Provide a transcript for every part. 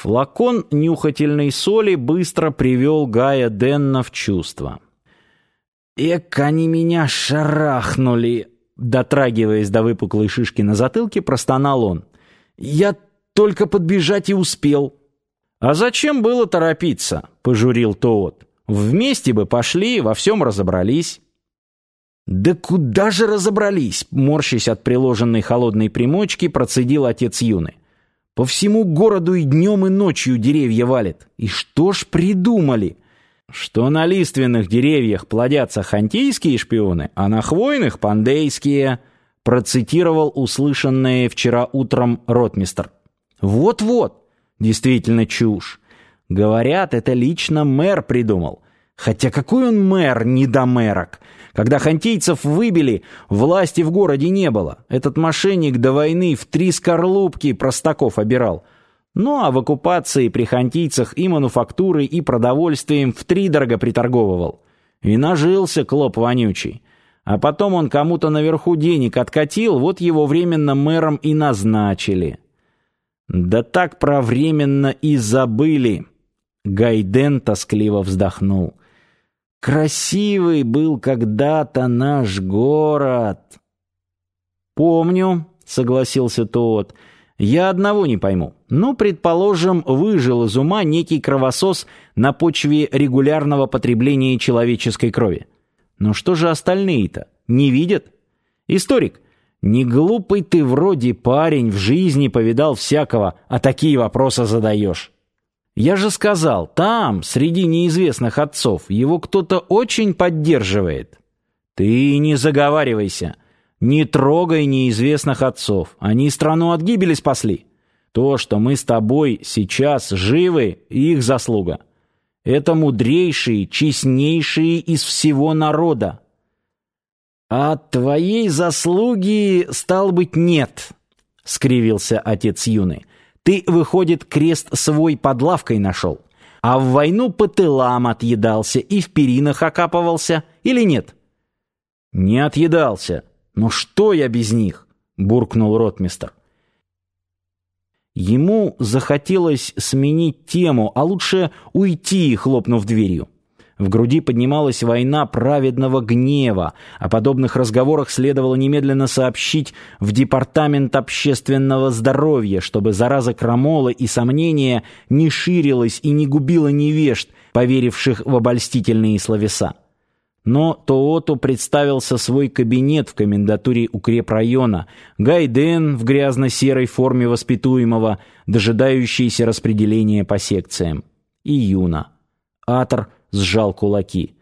Флакон нюхательной соли быстро привел Гая Денна в чувство. «Эк, они меня шарахнули!» Дотрагиваясь до выпуклой шишки на затылке, простонал он. «Я только подбежать и успел». «А зачем было торопиться?» — пожурил Тоот. «Вместе бы пошли, во всем разобрались». «Да куда же разобрались?» — морщась от приложенной холодной примочки, процедил отец Юны. По всему городу и днем, и ночью деревья валят. И что ж придумали? Что на лиственных деревьях плодятся хантийские шпионы, а на хвойных — пандейские, процитировал услышанное вчера утром ротмистр. Вот-вот, действительно чушь. Говорят, это лично мэр придумал. Хотя какой он мэр, недомерок? Когда хантийцев выбили, власти в городе не было. Этот мошенник до войны в три скорлупки простаков обирал. Ну а в оккупации при хантийцах и мануфактурой, и продовольствием втридорого приторговывал. И нажился клоп вонючий. А потом он кому-то наверху денег откатил, вот его временно мэром и назначили. Да так про временно и забыли. Гайден тоскливо вздохнул. Красивый был когда-то наш город. Помню, согласился тот. Я одного не пойму. Ну, предположим, выжил из ума некий кровосос на почве регулярного потребления человеческой крови. Но что же остальные-то? Не видят? Историк, не глупый ты вроде парень, в жизни повидал всякого, а такие вопросы задаешь. Я же сказал, там, среди неизвестных отцов, его кто-то очень поддерживает. Ты не заговаривайся. Не трогай неизвестных отцов. Они страну от гибели спасли. То, что мы с тобой сейчас живы, их заслуга. Это мудрейшие, честнейшие из всего народа. А твоей заслуги, стал быть, нет, — скривился отец юный. Ты, выходит, крест свой под лавкой нашел, а в войну по тылам отъедался и в перинах окапывался, или нет? Не отъедался. Но что я без них? буркнул ротмистр. Ему захотелось сменить тему, а лучше уйти, хлопнув дверью. В груди поднималась война праведного гнева. О подобных разговорах следовало немедленно сообщить в Департамент общественного здоровья, чтобы зараза крамола и сомнения не ширилась и не губила невежд, поверивших в обольстительные словеса. Но Тооту представился свой кабинет в комендатуре укрепрайона, Гайден в грязно-серой форме воспитуемого, дожидающийся распределения по секциям, и Юна. Атор сжал кулаки.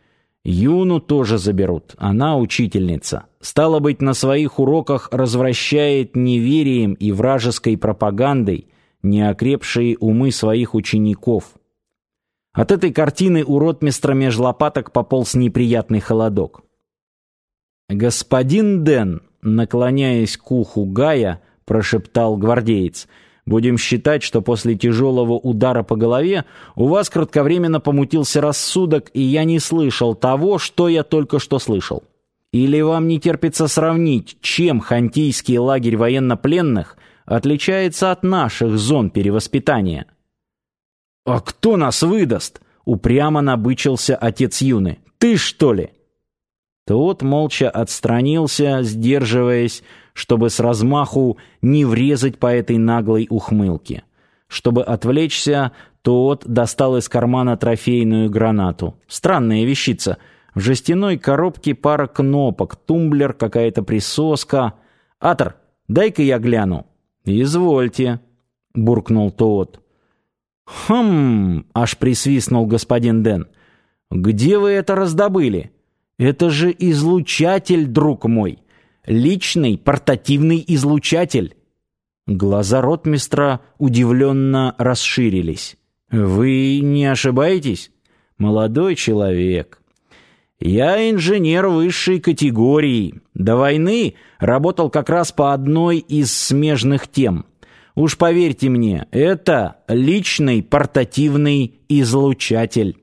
Юну тоже заберут, она учительница. Стало быть, на своих уроках развращает неверием и вражеской пропагандой неокрепшие умы своих учеников. От этой картины у ротмистра меж лопаток пополз неприятный холодок. «Господин Ден», наклоняясь к уху Гая, прошептал гвардеец — Будем считать, что после тяжелого удара по голове у вас кратковременно помутился рассудок, и я не слышал того, что я только что слышал. Или вам не терпится сравнить, чем хантийский лагерь военнопленных отличается от наших зон перевоспитания? «А кто нас выдаст?» — упрямо набычился отец Юны. «Ты, что ли?» Тот молча отстранился, сдерживаясь, чтобы с размаху не врезать по этой наглой ухмылке. Чтобы отвлечься, тот достал из кармана трофейную гранату. Странная вещица. В жестяной коробке пара кнопок, тумблер, какая-то присоска. «Атор, дай-ка я гляну». «Извольте», — буркнул тот. «Хм...» — аж присвистнул господин Дэн. «Где вы это раздобыли?» Это же излучатель, друг мой. Личный портативный излучатель. Глаза ротмистра удивленно расширились. Вы не ошибаетесь, молодой человек? Я инженер высшей категории. До войны работал как раз по одной из смежных тем. Уж поверьте мне, это личный портативный излучатель.